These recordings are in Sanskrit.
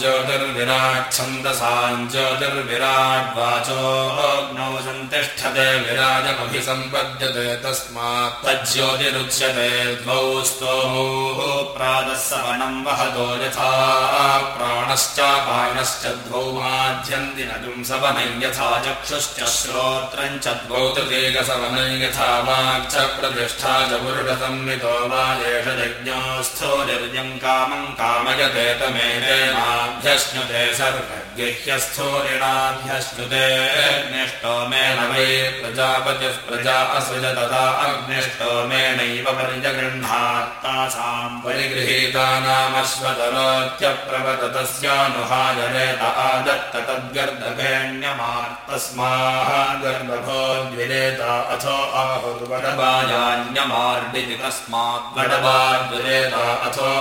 ज्योतिर्विराट्छन्दसाम् ज्योतिर्विराड्वाचोऽग्नौ सन्तिष्ठते विराजमभिसम्पद्यते तस्मात् तज्ज्योतिरुच्यते द्वौ स्तोमौ प्रातः सवनम् वहतो यथा प्राणश्चापानश्च द्वौ माध्यन्ति नगुम् सवनै यथा चक्षुश्च श्रोत्रम् च द्वौ तृतीकसवनै यथा वाक् च प्रतिष्ठा च पुरुषसंवितो वा एष निर्यम् कामम् कामयते तमेतेनाभ्यश्नुते सर्वगृह्यस्थोरिणाभ्यश्नुते अग्निष्टोमेन वै प्रजापतिः प्रजा असृज पर्यगृह्णात्तासाम् परिगृहीतानामश्वतरोत्यप्रवततस्यानुहायरेत आदत्त तद्गर्दभेण्यमार्तस्माः गर्दभो द्विरेता अथो आहुर्वडबायान्यमार्दिति तस्मात् वडबाद्विरेता अथो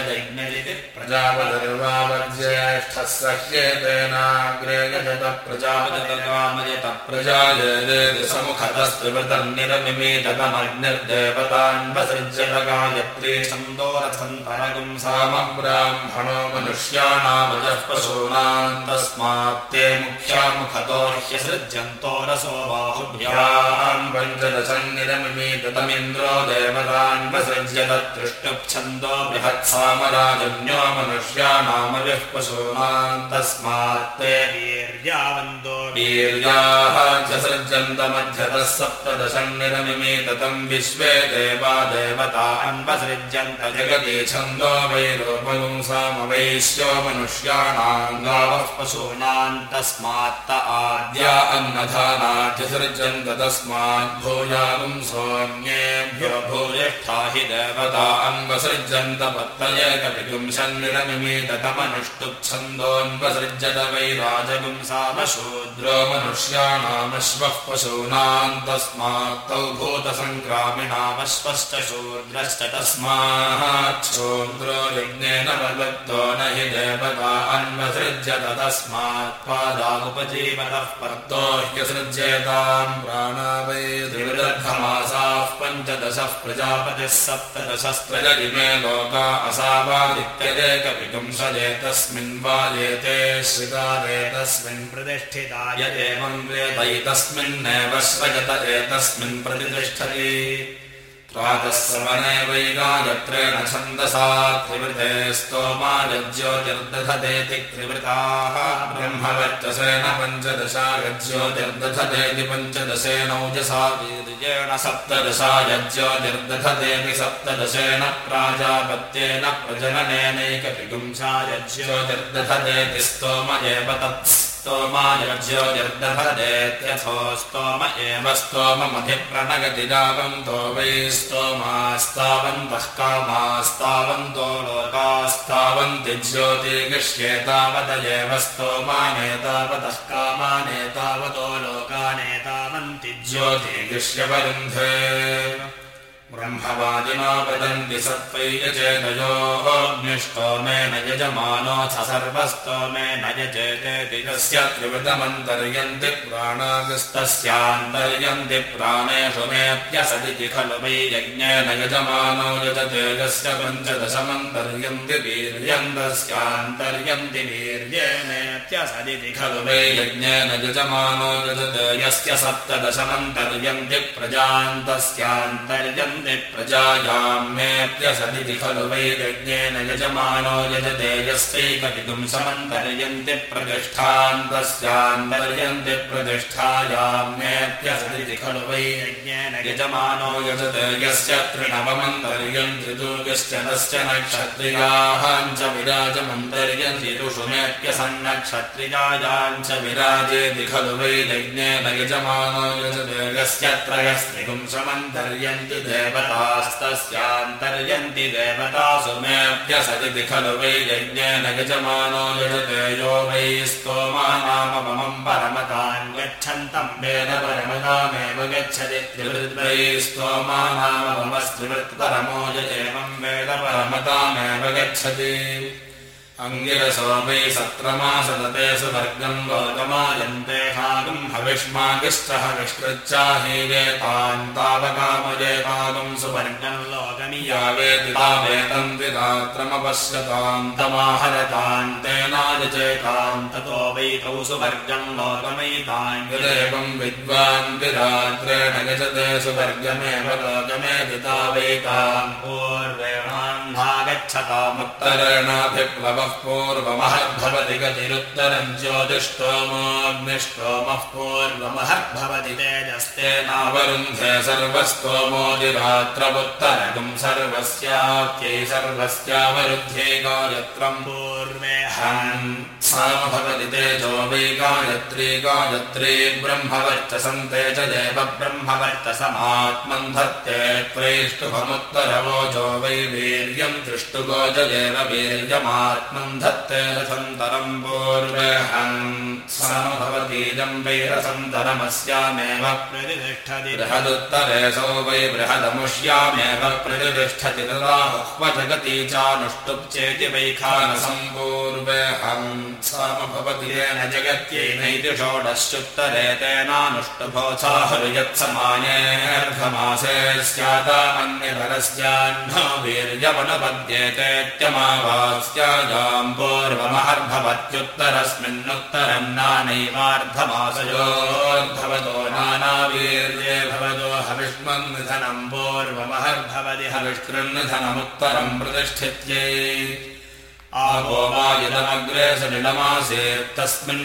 तस्मादाहुर्ज्येष्ठयज्ञदिति प्रजापतिर्वावर्ज्येष्ठः सह्येतेनाग्रे यजत प्रजापतिकामयत प्रजायेति समुखतस्त्रिवृतन्निरमिमीतमग्निर्देवतान् वसृज्यत गायत्री छन्दोरथन्तरगुम् सामब्राह्मणो मनुष्याणामजः पशूनाम् तस्मात् ते मुख्या मुखतो ह्यसृज्यन्तो रसो बाहुभ्याम् पञ्चदशन्निरमिमीतमिन्द्रो देवतान् वसृज्यत तृष्टुप्छन्दो बृहत्सामराजन्यो मनुष्याणामजः पशूनाम् तस्मात् वीर्यावन्दो वीर्याः च सृज्यन्तमध्यतः सप्तदशन्निरमिमीतम् विश्वे देवा देवता अन्वसृज्यन्त जगति छन्दो वैरूपगुंसामवैश्यो मनुष्याणाम् गावः पशूनाम् तस्मात्त आद्या अन्नधानाद्यसृज्यन्त तस्मात् भूयागुं सोऽन्येभ्यो भूयिष्ठा हि देवता अन्वसृज्यन्त पत्तये कविगुंसन्निरमिमीतमनुष्टुच्छन्दोऽन्वसृज्यत वैराजगुंसामशूद्रो मनुष्याणामश्वः पशूनाम् तस्मात्तौ भूतसङ्क्रामिणामश्वश्च शूद्रश्च तस्माच्छूद्रो यज्ञेन वलब्धो न हि देवता अन्वसृज्यत तस्मात् पर्तो ह्यसृज्येताम् प्राणा वै त्रिवृद्धमासाः पञ्चदशः प्रजापतिः सप्तदशस्त्रजरिमे लोका असावादित्यदेकविपुंसजे तस्मिन् वायेते श्रितारे तस्मिन् प्रतिष्ठिताय एवं वेदैतस्मिन्नेव श्रयत एतस्मिन् प्रतिष्ठति समने वैगायत्रेण छन्दसा त्रिवृते स्तोमा यज्योतिर्दधतेति त्रिवृताः ब्रह्मवर्चसेन पञ्चदशा यज्योतिर्दधतेति पञ्चदशेनौजसा वीर्येण सप्तदशा यज्योतिर्दधतेति सप्तदशेन प्राजापत्येन प्रजननेनैकपिगुंसा यज्योतिर्दधतेति स्तोम एव तत् स्तोमायज्योतिर्दधतेत्यथो स्तोम एव स्तोममधिप्रणगति रावन्तो वै स्तोमास्तावन्तः कामास्तावन्तो लोकास्तावन्ति ज्योतिर्गृह्येतावदयेव स्तोमानेतावतः कामानेतावतो लोकानेतावन्ति ज्योतिर्गृह्यवरुन्धे ब्रह्मवादिनो वदन्ति सत्त्वैयचेतयोऽग्निष्टोमेन यजमानोऽथ सर्वस्तोमेन यजेतेति तस्य त्रिवृतमन्तर्यन्ति प्राणागस्तस्यान्तर्यन्ति प्राणेषु मेऽप्यसदिति खलु वै यज्ञेन यजमानो यजते यस्य पञ्चदशमन्तर्यन्ति वीर्यन्तस्यान्तर्यन्ति वीर्येणेत्यसदिति खलु वै यज्ञेन यजमानो यजते यस्य सप्तदशमन्तर्यन्ति प्रजान्तस्यान्तर्यन्ति प्रजायाम्येऽप्यसदिति खलु वै यज्ञेन यजमानो यजते यस्यैकविदुं समन्तर्यन्ति प्रतिष्ठान्तस्यान्तर्यन्ति प्रतिष्ठायाम्येऽप्यसदिति खलु वै यज्ञेन यजमानो यजते यस्य त्रिनवमन्तर्यन्ति दुर्गश्च तस्य नक्षत्रियाहाञ्च विराजमन्तर्यन्ति ऋषुमेऽप्यसन्नक्षत्रियायाञ्च विराजेति खलु वै यज्ञेन यजमानो यस्य त्रयस्त्रिगुं समन्तर्यन्ति देव देवतास्तस्यान्तर्यन्ति देवतासु मेऽभ्यसदिति खलु वै यज्ञेन गजमानो यजते यो वै स्तोमानाममम् परमतान् गच्छन्तम् वेद परमतामेव गच्छति त्रिवृद्वै स्तोमानाममस्त्रिवृत्परमो य एवम् वेद परमतामेव गच्छति अङ्गिरसो वै सत्रमासदते सुवर्गम् लोकमायन्तेहागम् हविष्मागिश्च हविष्कृच्चाहीरेतान् तावकामजेतागम् सुवर्गम् लोकमियावेदितावेदम् विदात्रमपश्यताम् तमाहरतान् तेनायचेताम् ततो वैतौ सुवर्गम् लोकमयितान् यदेवम् विद्वान् विरात्रेण गजते सुवर्गमेव लोकमेदिता वैताम् पूर्वेणान्धा गच्छतामुत्तरेणाभिप्लवः पूर्वमहद्भवति गतिरुत्तरम् ज्योतिष्टोमोऽग्निष्टोमः पूर्वमहद्भवति तेजस्तेनावरुन्धे सर्वस्तोमोदिरात्रमुत्तरगम् सर्वस्यात्यै सर्वस्यावरुध्ये गायत्रम् पूर्वे भवति तेजो वै गायत्री गायत्री ब्रह्मवर्चसन्ते च देव ब्रह्मवर्चसमात्मन् धत्ते त्वैष्टुभमुत्तरवोजो वै वीर्यम् दृष्टुगो च देव वीर्यमात्मन् धत्ते रथन्तरम् पूर्वहन् समभवतीजम् वै रथन्तरमस्यामेव प्रतिष्ठति। बृहदुत्तरे सौ वै बृहदमुष्यामेव प्रतिष्ठति तदा जगती चानुष्टुप्चेति वैखानसम्पूर्वहन् समभवति येन जगत्यैनैति षोडश्चुत्तरे तेनानुष्टुभोत्साहरुयत्समानेऽर्धमासे स्यादामन्यधरस्याह्नो वीर्यवनुपद्येतेत्यमावास्यायाम् पूर्वमहर्भवत्युत्तरस्मिन्नुत्तरम् नानैवार्धमासयोर्भवतो नानावीर्ये भवतो हविष्मन्निधनम् पूर्वमहर्भवति हविष्कृन्निधनमुत्तरम् प्रतिष्ठित्यै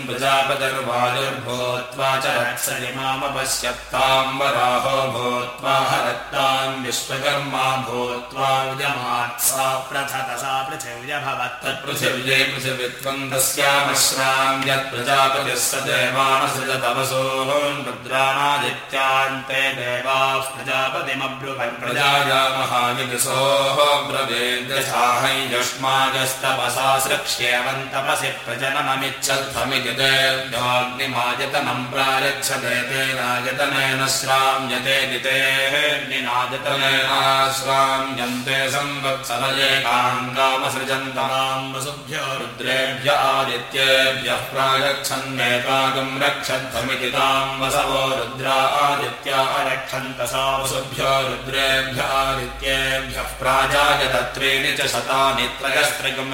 प्रजापतिर्वायुर्भूत्वा च रत्सलिमामपश्यत्ताम्बराहो भूत्वा हरत्ताम् विश्वकर्मा भूत्वा विजमात्सा प्रथत सा पृथिव्यभवत्। तत्पृथिव्यै पृथिवित्वम् तस्यामश्राम् यत् प्रजापतिः स देवानसृजतवसोन् रुद्राणादित्यान्ते देवाः प्रजापतिमब्रुवन्। प्रजाया महाविदसोः ब्रवेद्यथाहै युष्मागस्त तपसा सृक्ष्येवन्तपसि प्रजननमिच्छध्वमिति तेभ्योऽग्निमायतनम् प्रायच्छते तेनायतनेन श्राम्यते नितेऽग्निनायतनेनाश्राम्यन्ते संवत्सरयेकाङ्गामसृजन्तमाम् वसुभ्यो रुद्रेभ्य आदित्येभ्यः प्रायच्छन्नेकागम् रक्षध्वमिति ताम् वसवो रुद्रा आदित्या सा वसुभ्यो रुद्रेभ्य आदित्येभ्यः प्राजायत त्रीणि च शतानि त्रयस्त्रिगम्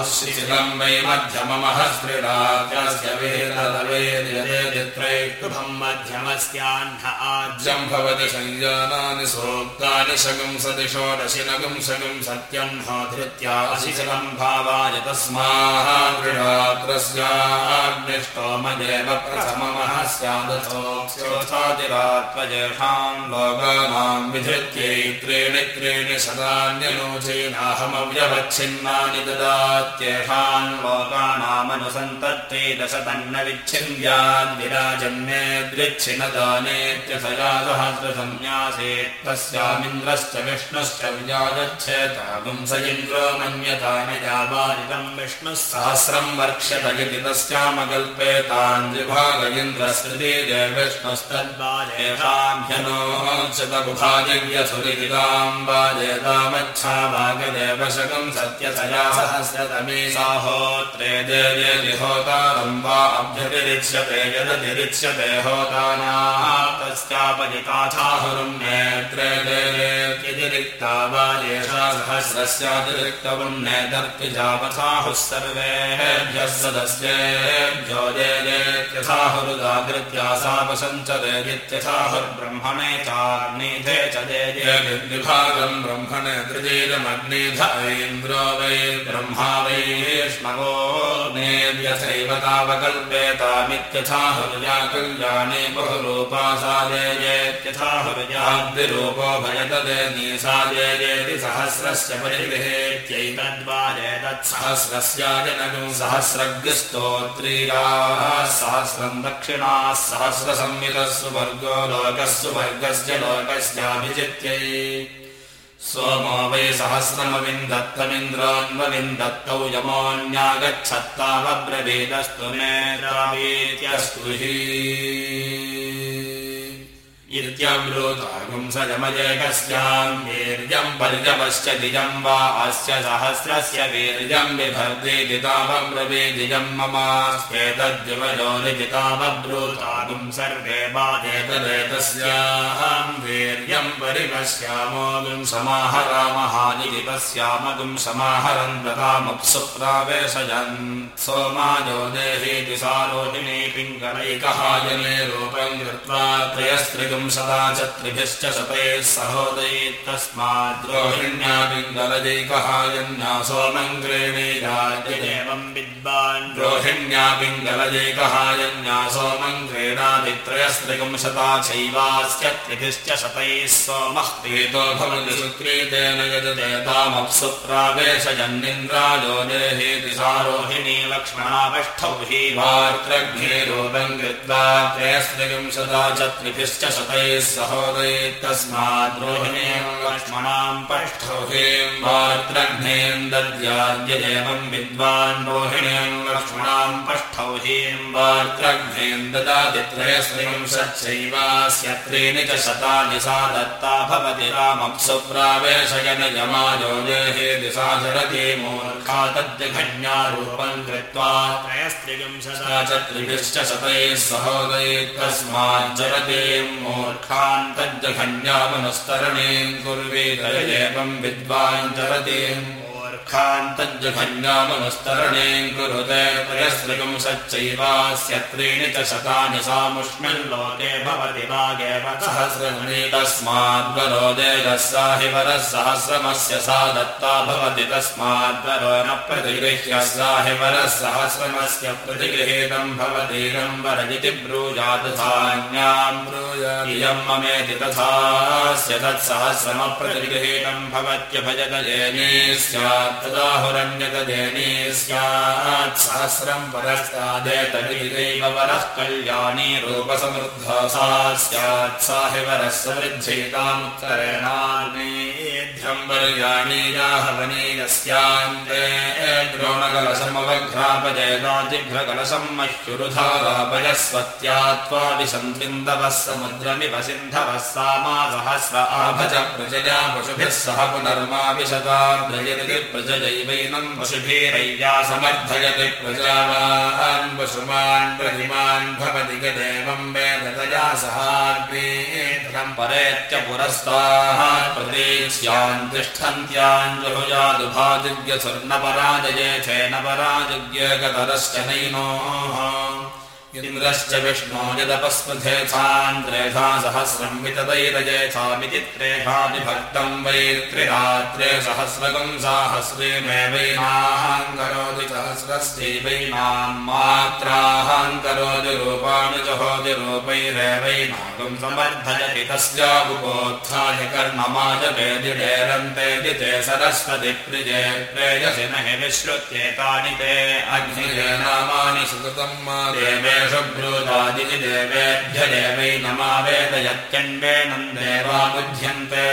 वै मध्यममहस्त्रिराज्यस्य वेदलवेदित्रैष्टुभम् मध्यमस्याह्न आज्यम् भवति संजानानि सोक्तानि शगुम् सति षोडशि नगुम् शगुम् सत्यम् धृत्या अशिशिलम् भावाय तस्माहाग्निष्टोमदेव प्रथममः स्यादथोऽक्षोथातिरात्मजेषाम् लोकानाम् विधृत्यै त्रीणि त्रीणि सदान्यनोचेनाहमव्यवच्छिन्नानि ददात्येषाम् लोकानामनुसन्तत्ते दश तन्न विच्छिन्द्याद्विराजन्मे द्विच्छिनदानेत्यथया सहस्रसंन्यासेत् तस्यामिन्द्रश्च विष्णुश्च विजागच्छेतागुम् स इन्द्रो मन्यतानि यावादितम् विष्णुः सहस्रम् वर्क्ष्यत इति जय विष्णुस्तद्वाजेषाम् ह्यनोचतबुभाजव्यसुरिताम् वाजेतामच्छा वागदेवशकम् सत्यतया सहस्रतमे साहोत्रे देव्यति होतारम् वा अभ्यतिरिच्यते यदतिरिच्यते होताना तस्यापजिताथाहुरुम् नेत्रे देवेत्यतिरिक्ता वा येषा सहस्रस्यातिरिक्तवम् नेतर्पिजापथाहुः सर्वेभ्यः सदस्येभ्यो देवेत्यथाहुरुदाकृत्या सापसञ्चते नित्यथाहुर्ब्रह्मणे चा देभागम् ब्रह्मणे त्रिजेदमग्निध ऐन्द्रो वै ब्रह्मा वैष्णवो नेव्यथैव तावकल्पेतामित्यथा हृया कल्याणे बहुरूपा हवेजेत्यथाहुर्याद्विरूपो भयतदेनीसादेजेति सहस्रस्य परिगृहेत्यैतद्वारेतत्सहस्रस्याजनकम् सहस्रग्रस्तोत्रीराः सहस्रम् दक्षिणाः सहस्रसंयुतस्सु भर्गो लोकस्सु भर्गस्य लोकस्याभिजित्यै सोमो वै सहस्रमविन्दत्तमिन्द्रान्वविन्दत्तौ यमोऽन्यागच्छत्तावब्रवीदस्तु मे रावीत्यस्तु हि इत्यब्रूतागुंसजमजेकस्याम् वीर्यम् पर्यपश्च दिजम् वा अस्य सहस्रस्य वीर्यम् विभर्देदितामब्रवीदिजम् ममास्येतद्युवयोनिजितामब्रूतागुम् सर्वे बाधेतदेतस्याहम् वीर्यम् परिपश्यामोऽगुम् समाहरामहानिति पश्यामगुम् समाहरन् दतामप्सु प्रावेशयन् सोमायो देहीति सारोहिणी पिङ्गलैकहायने रूपम् कृत्वा त्रयस्त्रिगुम् सदा च त्रिभिश्च शतैः सहोदये तस्माद्रोहिण्या पिङ्गलजैकहायन्या सोमङ्ग्रेणीराज्यदेवम् विद्वान् रोहिण्या पिङ्गलजैकहायन्या सोमङ्ग्रेणादित्रयस्त्रिगुम् शता चैवास्य त्रिभिश्च सोमः भवति प्रावेशयन्निन्द्रायो देहेति लक्ष्मणापष्ठौ हि कृत्वा च त्रिभिश्च सहोदयेत्तस्माद्रोहिणे लक्ष्मणाम् पष्ठौ हेम् वार्त्रघ्नेम् दद्याद्यदेवम् विद्वान् त्रीणि च शतानि सा दत्ता भवति रामप्सु प्रावेशयन यमायो देहे दिशा मूर्खा तद्यघन्यारूपम् कृत्वा त्रयस्त्रियम् शता च त्रिभिश्च शतैः सहोदयेत्तस्माज्जरति मूर्खान् तज्जघन्यामनुस्तरणीम् कुर्वीत एवम् विद्वाञ्चरतीम् मूर्खान्तज्जघन्यामनुस्तरणीम् कुरुते त्रयस्त्रिगुम् सच्चैवास्य त्रीणि च शतानि सामुष्मिल्लोके भवति वागेव सहस्रमणि तस्माद्वरोदेयः सा हि वरः सहस्रमस्य सा दत्ता भवति तस्माद्वरो न प्रतिगृह्य सा हि वरः सहस्रमस्य प्रतिगृहीतम् भवतीरम् वरदिति ब्रूजात् धान्याम् ब्रूयाम् ममेति तथास्य तत्सहस्रमप्रतिगृहीतम् भवत्यभजतजेनी स्यात् वरः कल्याणी रूपसमृद्धा सा स्यात् सा हि वरः समृद्धेतामुत्तरेणाग्नेभ्यम् वर्याणीयाहवनीयस्यान्ते द्रोणकलशमवघ्रापजयदाजिघ्रकलशम् मह्युरुधारापयस्वत्यात्वा विसन्त्विन्दवः समुद्रमिव सिन्धवः सा मा सहस्र आभज प्रजया पशुभिः सह पुनर्माविशताद्रयति भवति गदेवम् वेदतया सहाग्नेत्रम् परेत्य पुरस्ताः प्रदेश्यान् तिष्ठन्त्यान् जहुजादुभाजिज्ञ स्वर्णपराजये चेनपराजिज्ञ गतरश्च नैनोः इन्द्रश्च विष्णो यदपस्पथेथान्त्रेधा सहस्रम् वितदैरजेथामिति त्रेधाभिभक्तम् वै त्रिरात्रे सहस्रकम् साहस्रीमेवैनाहम् करोति सहस्रस्यैवैनाम् मात्राहम् करोति रूपाणि जहोति रूपैरेवैनागम् समर्थयति तस्याबुपोत्थाय कर्ममाजवेदिडेरन्तेति ते सरस्वति प्रिजे प्रेयसि न हि विश्रुत्येतानि ते अग्निजे नामानि सुकृतम् मा देवे शुभ्रूतादिति देवेभ्य देवै नमावेदयत्यन्वेनम् देवाबुध्यन्ते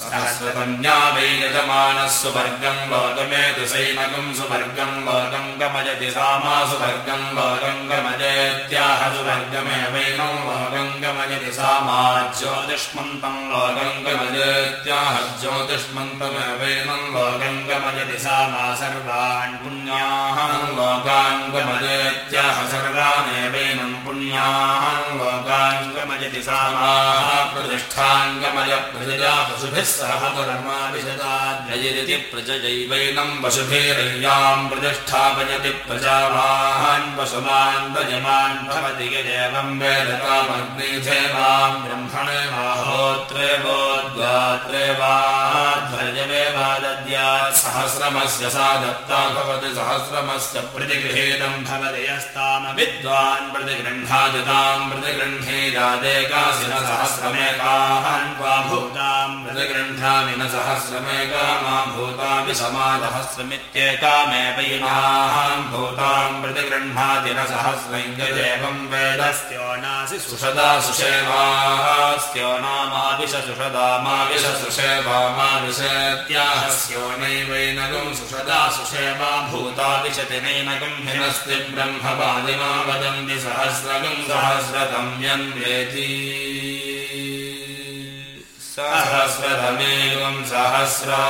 सहस्रतन्या वै यजमानः सुवर्गम् लोकमेतु सैनकम् सुवर्गम् लोकम् गमयति सामा सुवर्गम् लोकम् गमयत्याह सुवर्गमेवैनम् लोकम् गमयति सामा ज्योतिष्मन्तम् लोकम् गमयत्याह ज्योतिष्मन्तमेवैनम् लोकम् गमयति सामा सर्वान् पुण्याः लोकान् गमयत्याह सर्वानेवैनम् पुण्याः लोकान् गमयति सामाः प्रतिष्ठाङ्गमय प्रजया पशुभिः सह पुनर्माविशदाद्रयति प्रजयैवैनम् वसुभिरय्याम् प्रतिष्ठापयति प्रजावान् वसुमान् भजमान् भवति यदेवम् वेदतामग्निधेवाम् ब्रह्मणे वा देवोद्गात्रे वाध्वर्यमेवादद्यात् सहस्रमस्य सा दत्ता भवति सहस्रमस्य प्रतिगृहेदम् भवति यस्ताम विद्वान् प्रतिगृह्णादिताम् प्रतिगृह्णेयादेकासि न सहस्रमेकाहन् वा भूताम् प्रतिगृह्णामि न सहस्रमेका मा भूतामि समादहस्रमित्येकामेव इमाहम् भूताम् प्रतिगृह्णाति न सहस्रैङ्गदेवम् वेदस्यो नासि सुषदा सुषेवा माविशत्याहस्यो नैवैनगम् सुषदा सुषेवा भूताविशति नैनगम् हिनस्ति ब्रह्मवादिमा वदन्ति सहस्रगम् सहस्रतम् यन्वेति। सहस्रतमेवम् सहस्रा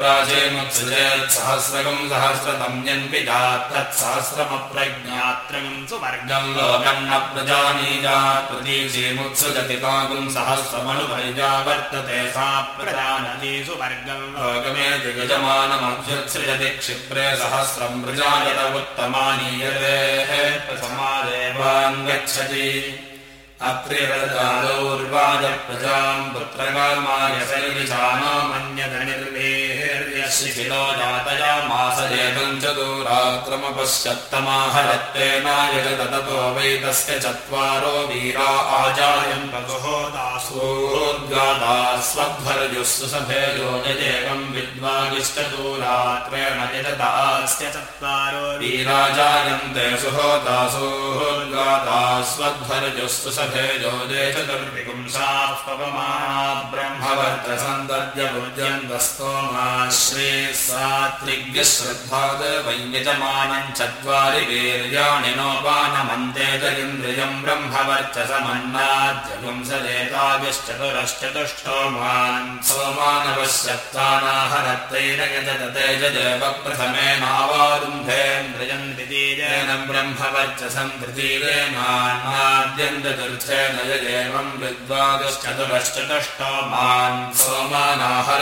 यत्प्राचीमुत्सृजेत् सहस्रकम् सहस्रतम्यन्विजात् तत्सहस्रमप्रज्ञात्रयम् सुवर्गम् लोकम् न प्रजानीजात् प्रतीचीमुत्सृजति काकुम् सहस्रमनुभैजा वर्तते सा प्रजानती सुवर्गम् लोकमे दिगजमानमभ्युत्सृजति क्षिप्रे सहस्रम् प्रजायत उत्तमानीयते प्रथमादेवान् गच्छति अत्रिरजादौर्वाजप्रजाम् पुत्रकामाय शैलिशानो मन्यधनिर्वेर्यस्य शिलो जातयामासजेतम् चतुरात्रमपश्यत्तमाहरत्तेनायजत ततो वै तस्य चत्वारो वीरा आजायम् पगुः दासोद्गादास्वध्वर्युः सभेजो यजेवम् विद्वागिश्चतुरात्रेण यजतास्य चत्वारो वीराजायन्ते सुहोदासोद्गादास्वध्वर्युस्तु सभे भेजोदे चतुर्विपुंसापमाना ब्रह्मवर्तसन्तद्यभुजन्तस्तोमा श्रीसात्रिज्ञश्रद्धाद वैयजमानम् चत्वारि वीर्याणि नोपानमन्ते च इन्द्रियम् ब्रह्मवर्चसमन्नाद्यपुंसदेताभिश्चतुरश्चतुष्टोमान् सोमानवश्यत्तानाहरत्तैरयजततेजदेव प्रथमेनावारुन्धेन्द्रियम् द्वितीयेन ब्रह्मवर्चसम् तृतीयेनाद्यन्तचतुर्थ यजेवम्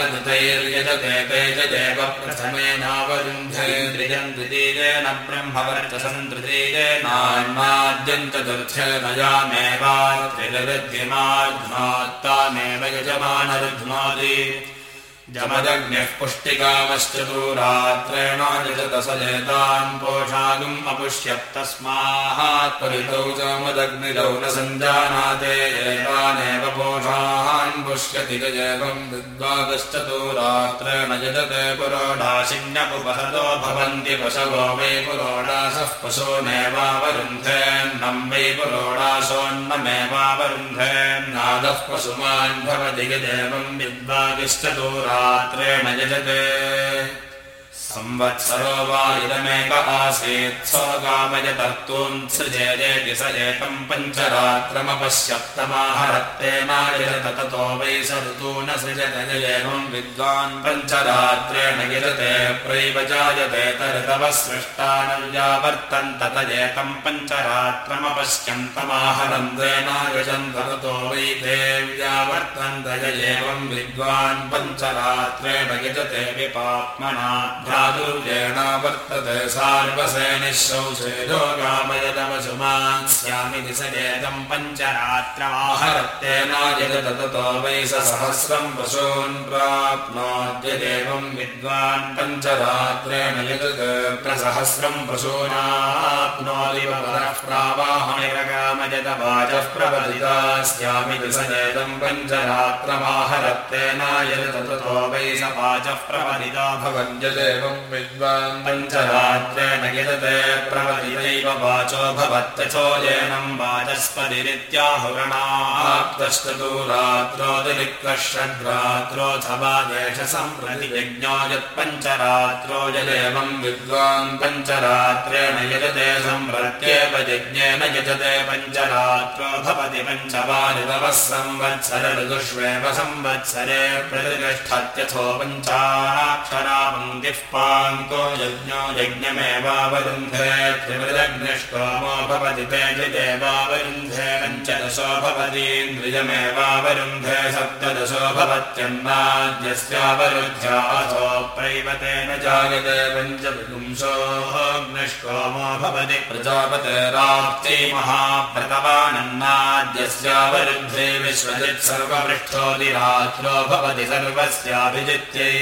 विद्वादश्चतुरश्चतुष्टोमान् सोमानाहरदतैर्यजते तेजदेव प्रथमेनावरुन्धेन्द्रियम् द्वितीयेन ब्रह्मवर्चसम् तृतीयेनान्माद्यम् चतुर्थेन यामेवात्रिलरुद्धिमाध्मात्तामेव यजमानरुध्मादि जमदग्निः पुष्टिकामश्चतुरात्रेणाजतसजेतान् पोषागुम् अपुष्यत्तस्मात् परितौ जमदग्निरौ न सञ्जानाते एतानेव पोषान् पुष्यति गजेवम् विद्वादश्चतुरात्रेण यजते पुरोडाशिन्यपुपहतो भवन्ति पशवो वै पुरोडासः पशूनेवावरुन्धेन्नम् वै पुरोडाशोन्नमेवावरुन्धेन्नादः पशुमान् भवति गजेवम् विद्वादिश्चतुरा यजते संवत्सरो वा इदमेक आसीत् स्वगामयतर्तून्सृजेति स एकम् पञ्चरात्रमपश्यत्तमाहरत्तेनायजत ततो वै स ऋतू न सृजत एवम् विद्वान् पञ्चरात्रेण यजते प्रैव जायते तऋतवः सृष्टा न व्यावर्तन्त तजेकम् पञ्चरात्रमपश्यन्तमाहरन्तेनायजन्त ततो वै ते व्यावर्तन्त य एवम् विद्वान् पञ्चरात्रेण यजते विपात्मना दुर्येणा वर्तते सार्वसेनिशौचेजोगामयदवशुमान् स्यामिति स एतम् पञ्चरात्रमाहरत्तेनायजत ततो वै स सहस्रम् पशून् प्राप्नोद्यदेवम् विद्वान् पञ्चरात्रेण यजत प्रसहस्रम् पशूनाप्नोति प्रावाहनिरगामयत वाचः प्रवदिता स्यामिति स एतम् पञ्चरात्रमाहरत्तेनायजत ततो वै स वाचः प्रवदिता भवन्यदेवम् विद्वान् पञ्चरात्रेण यजते प्रवदितैव वाचो भवत्यथो येनम् वाचस्पतिरित्याहुरणाप्तश्चतुरात्रोतिरिक्तः षड्रात्रोऽथवा देशसम्प्रति यज्ञो यत्पञ्चरात्रो यदेवम् विद्वान् पञ्चरात्रेण यजते सम्प्रत्येव यज्ञेन यजते पञ्चरात्रो भवति पञ्चवारितवः संवत्सर ऋतुष्वेव संवत्सरे प्रतिष्ठत्यथो पञ्चाक्षरा पङ्क्तिः पान्तो यज्ञो यज्ञमेवावरुन्धे त्रिमृदग्निष्टोमो भवति तेजदेवावरुन्धे पञ्चदशो भवतीन्द्रियमेवावरुन्धे सप्तदशो भवत्यन्नाद्यस्यावरुध्याथो प्रैवतेन जायते पञ्चविपुंसोऽग्निष्टोमो भवति प्रजापतेराप्ति महाप्र कृतवानन्नाद्यस्यावरुद्धे विश्वजित् सर्वपृष्ठोदिरात्रो भवति सर्वस्याभिजित्यै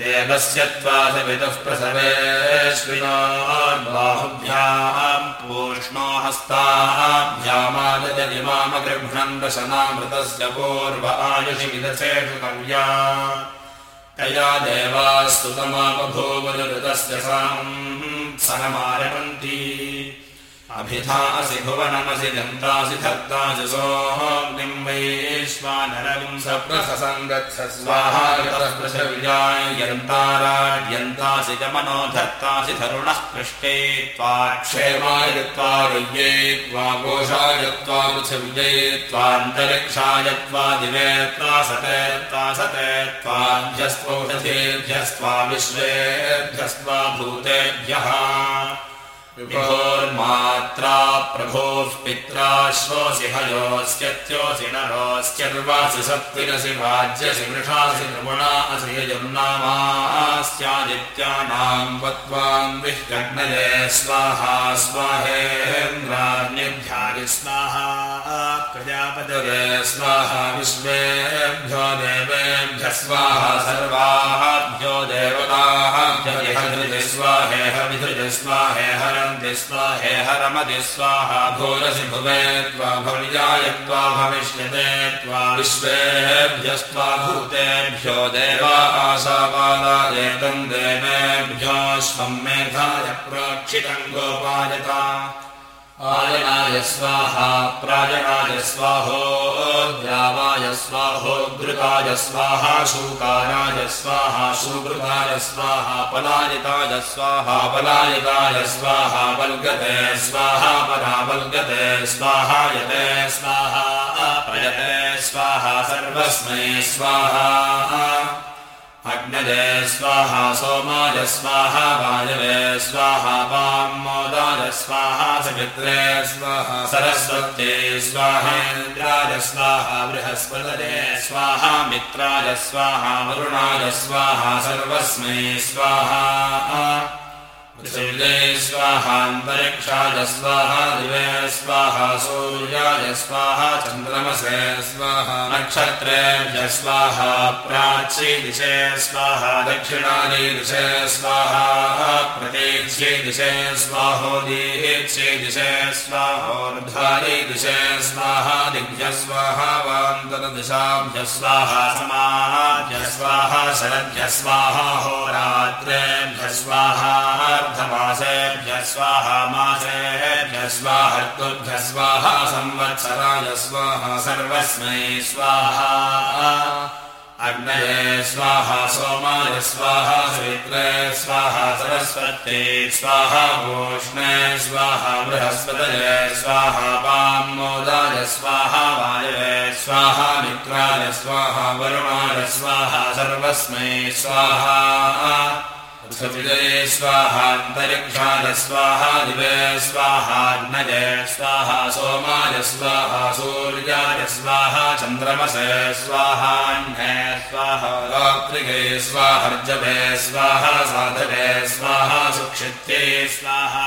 देवस्य त्वासविदुः प्रसवेश्विनाहुभ्याम् पूष्णो हस्ताभ्यामादजनिमामगृह्णन् दशनामृतस्य पूर्व आयुषि विदशेषु कव्या तया देवास्तु तमापभूवदृतस्य साम् सनमारपन्ती अभिधासि भुवनमसि दन्तासि धत्तासि सोऽग्निम् वैश्वानरविम् सप्रसङ्गच्छ स्वाहायन्ताराड्यन्तासि च मनो धत्तासि धरुणः पृष्टे त्वा क्षेमाय त्वा रुये त्वा कोशाय त्वा पृथिव्ये त्वान्तरिक्षाय त्वा दिवे त्वा सते त्वा सते त्वाभ्यस्त्वौषधेभ्यस्त्वा विश्वेभ्यस्त्वा भूतेभ्यः विभोर्मात्रा प्रभोः पित्राश्वसि हयोस्यत्योऽसि नरोऽस्यर्वासि सत्तिरसि वाज्यसि वृषासि नृगुणासि यजुर्नामास्यादित्यानाम् वत्वान् विह्यग्नये स्वाहा स्वाहेन्द्राण्यभ्यादि स्वाहा प्रजापतये स्वाहा विश्वेभ्यो देवेभ्यः स्वाहा सर्वाभ्यो देवताभ्यो स्वाहेह विधृज स्वाहे हरन्ति स्वाहे हरमति स्वाहा भूरसि भुवे त्वा भविजाय त्वा भविष्यते त्वा विश्वेभ्यस्त्वा भूतेभ्यो देवा एतम् देवेभ्यो स्वम् मेधाय प्रोक्षितम् गोपायता आयनाय स्वाहा प्रायणाय स्वाहोद्रावाय स्वाहोद्धृताय स्वाहा शूकाराय स्वाहा सुघृताय स्वाहा पलायिताय स्वाहा पलायिताय स्वाहा वल्गते स्वाहा परावल्गते स्वाहायते स्वाहा प्रयते स्वाहा सर्वस्मै स्वाहा अग्नजे स्वाहा सोमाय स्वाहा वायवे स्वाहा वामोदाय स्वाहा समित्रे स्वाहा सरस्वत्ये स्वाहेन्द्राय स्वाहा बृहस्पतये स्वाहा मित्राय स्वाहा वरुणाय स्वाहा सर्वस्मै स्वाहा पृथिव्यै स्वाहान्तरिक्षाय स्वाहा दिवे स्वाहा सूर्याय स्वाहा चन्द्रमसे स्वाहा नक्षत्रेभ्य स्वाहा प्राच्यै दिशे स्वाहा दक्षिणानि दिशे स्वाहा प्रतीक्ष्यै दिशे स्वाहोदीक्ष्यै दिशे स्वाहोर्ध्वायै दिशे स्वाहा दिभ्य स्वाहा वान्तरदिशाभ्य स्वाहा समाभ्य स्वाहा शरद्भ्य स्वाहा होरात्रेभ्य स्वाहा अर्धमासेभ्य स्वाहा मासेभ्य स्वाहर्तुभ्य स्वाहा संवत्सराय स्वाहा सर्वस्मै स्वाहा। अग्नये स्वाहा सोमाय स्वाहा सवित्रे स्वाहा सरस्वत्यै स्वाहा भूष्णे स्वाहा बृहस्पतये स्वाहा वामोदाय स्वाहा वायवे स्वाहा मित्राय स्वाहा वरुणाय स्वाहा सर्वस्मै स्वाहा पृथिविजये स्वाहान्तरिक्षाय स्वाहा दिवे स्वाहा सोमाय स्वाहा सूर्याय स्वाहा चन्द्रमसे स्वाहा रात्रिगे स्वाहर्जवे स्वाहा साधवे स्वाहा सुक्षित्ये स्वाहा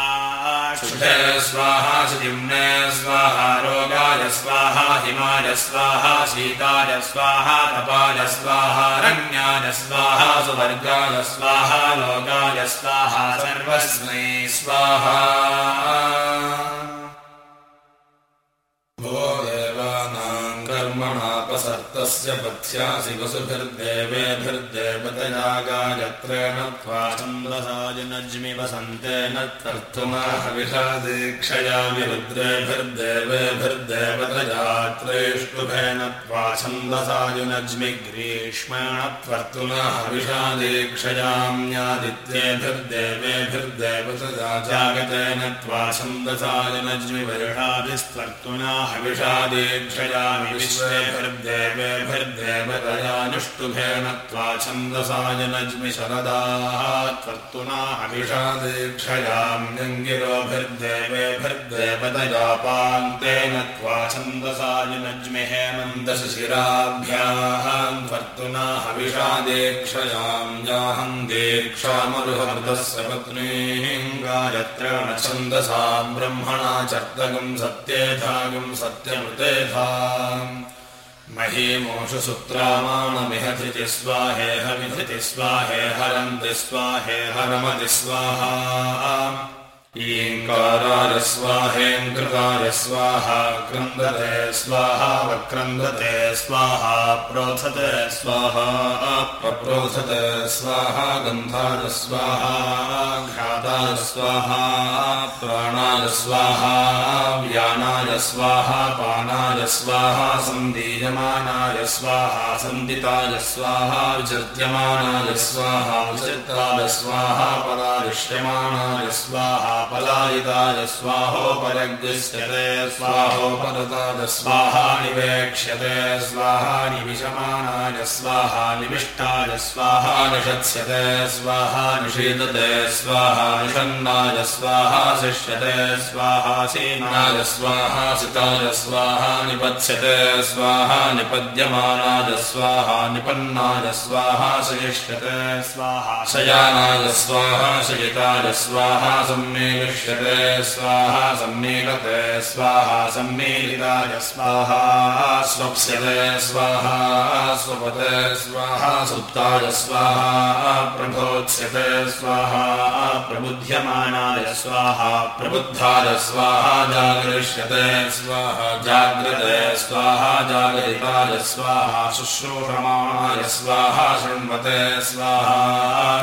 शुभे स्वाहा सुजिम्ने स्वाहा रोगाय स्वाहा हिमाय स्वाहा शीताय स्वाहा तपाय स्वाहा रण्याय स्वाहा सुवर्गाय स्वाहा लोकाय स्वाहा सर्वस्मै स्वाहा वसुभिर्देवेभिर्देवतया गायत्रेण त्वा छन्दसायनज्मि वसन्तेन त्वर्थुमा हविषा दीक्षया विरुद्रेभिर्देवेभिर्देवतयात्रेष्टुभेन त्वा छन्दसायुनज्मि ग्रीष्मेण त्वर्तुना हविषा दीक्षयाम्यादित्येभिर्देवेभिर्देवतया जागतेन त्वा छन्दसायनज्मि वर्षाभिस्त्वर्तुना हविषा दीक्षयामि विश्वेभिर्देवेभिर्देवतया देवेभिर्देवतयानुष्टुभेन त्वा छन्दसायनज्मि शरदाः त्वत्तुना अभिषादेक्षयाम्यङ्गिरोभिर्देवेभिर्देवतयापान्तेन त्वा छन्दसायनज्मि हेमन्दशिशिराभ्याः त्वर्तुना हविषादेक्षयाम् याहम् दीक्षामरुहमृतस्य पत्नीः गायत्रेण छन्दसा ब्रह्मणा चर्तकम् सत्येधागम् सत्यमृतेधा महीमोषु सुत्रामाणमिहधृति स्वाहेह विधृति स्वाहे हरन्ति स्वाहे हरमति स्वाहा ईङ्काराय स्वाहेङ्कृताय स्वाहा क्रन्दते स्वाहा वक्रन्दते स्वाहा प्रोथते स्वाहा प्रप्रोथते स्वाहा गन्धाय स्वाहा घाताय स्वाहा प्राणाय स्वाहा व्यानाय स्वाहा परादिश्यमाणाय स्वाहा पलायिताय स्वाहोपरग्स्यते स्वाहोपरताय स्वाहा निवेक्ष्यते, स्वाहा निविशमानाय स्वाहा निविष्टाय, स्वाहा निषत्स्यते, स्वाहा निषीदते स्वाहा निषन्नाय, स्वाहा शिष्यते, स्वाहा सीनाय, स्वाहा सिताय, स्वाहा निपत्स्यते, स्वाहा निपद्यमानाय, स्वाहा निपन्नाय, स्वाहा सयिष्यते स्वाहा शयानाय स्वाहा शयिताय स्वाहा सम्मे स्वाहा सम्मीलते स्वाहा सम्मीलिताय स्वाहा स्वप्स्यते स्वाहा स्वपते स्वाहा सुप्ताय स्वाहा प्रबोत्स्यते स्वाहा प्रबुध्यमानाय स्वाहा प्रबुद्धाय स्वाहा जागरिष्यते स्वाहा जाग्रते स्वाहा जागरिताय स्वाहा शुश्रूषमाणाय स्वाहा शृण्वते स्वाहा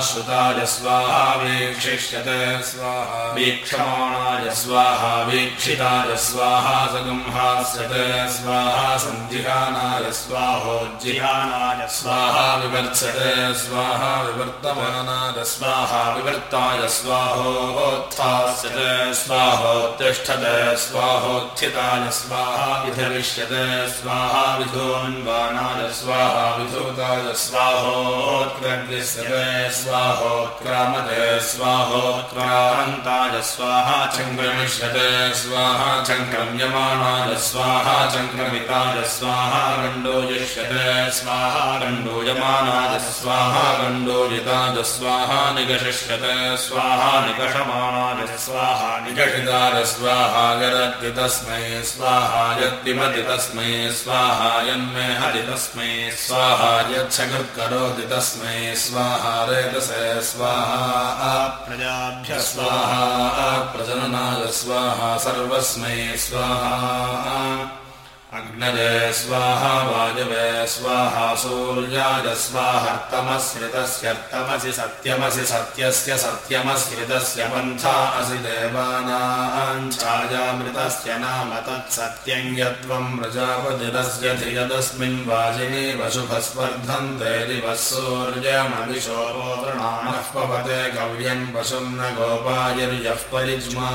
श्रुताय स्वाहा वीक्षिष्यते स्वाहा वीक्षमाणाय स्वाहा वीक्षिताय स्वाहा सगंहास्यते स्वाहा सञ्जिहानाय स्वाहोज्जिहानाय स्वाहा विवर्त्स्यते स्वाहा विवर्तमानाय स्वाहा विवर्ताय स्वाहोत्थास्यते स्वाहोत्तिष्ठते स्वाहोत्थिताय स्वाहा स्वाहा विधोन्वानाय स्वाहा विधूताय स्वाहोत्क्रग्स्यते स्वाहोत्क्रामते स्वाहोत्क्रान्ताय स्वाहा चङ्क्रमिष्यते स्वाहा चङ्क्रम्यमाणाय स्वाहा चङ्क्रमिताय स्वाहा गण्डोजिष्यते स्वाहा गण्डोयमानाय स्वाहा गण्डोजिताय स्वाहा निगशिष्यते स्वाहा निकषमाणाय स्वाहा यद्विमति तस्मै स्वाहा यन्मे हरि तस्मै स्वाहा यच्छकृत्करोति तस्मै स्वाहा रेतसे स्वाहा प्रजाभ्य स्वाहा प्रजननाय स्वाहा सर्वस्मै स्वाहा अग्नये स्वाहा वायवे स्वाहा सूर्याय स्वाहर्तमश्रितस्यर्तमसि सत्यमसि सत्यस्य सत्यमश्रितस्य पन्था असि देवानाञ्छायामृतस्य नाम तत्सत्यं यत्त्वं प्रजापतिरस्य धियदस्मिन् वाजिनी वशुभस्पर्धन्ते दिवः सूर्यमविशोपोतृणानः पवते गव्यं पशुं न गोपायर्यः परिज्मा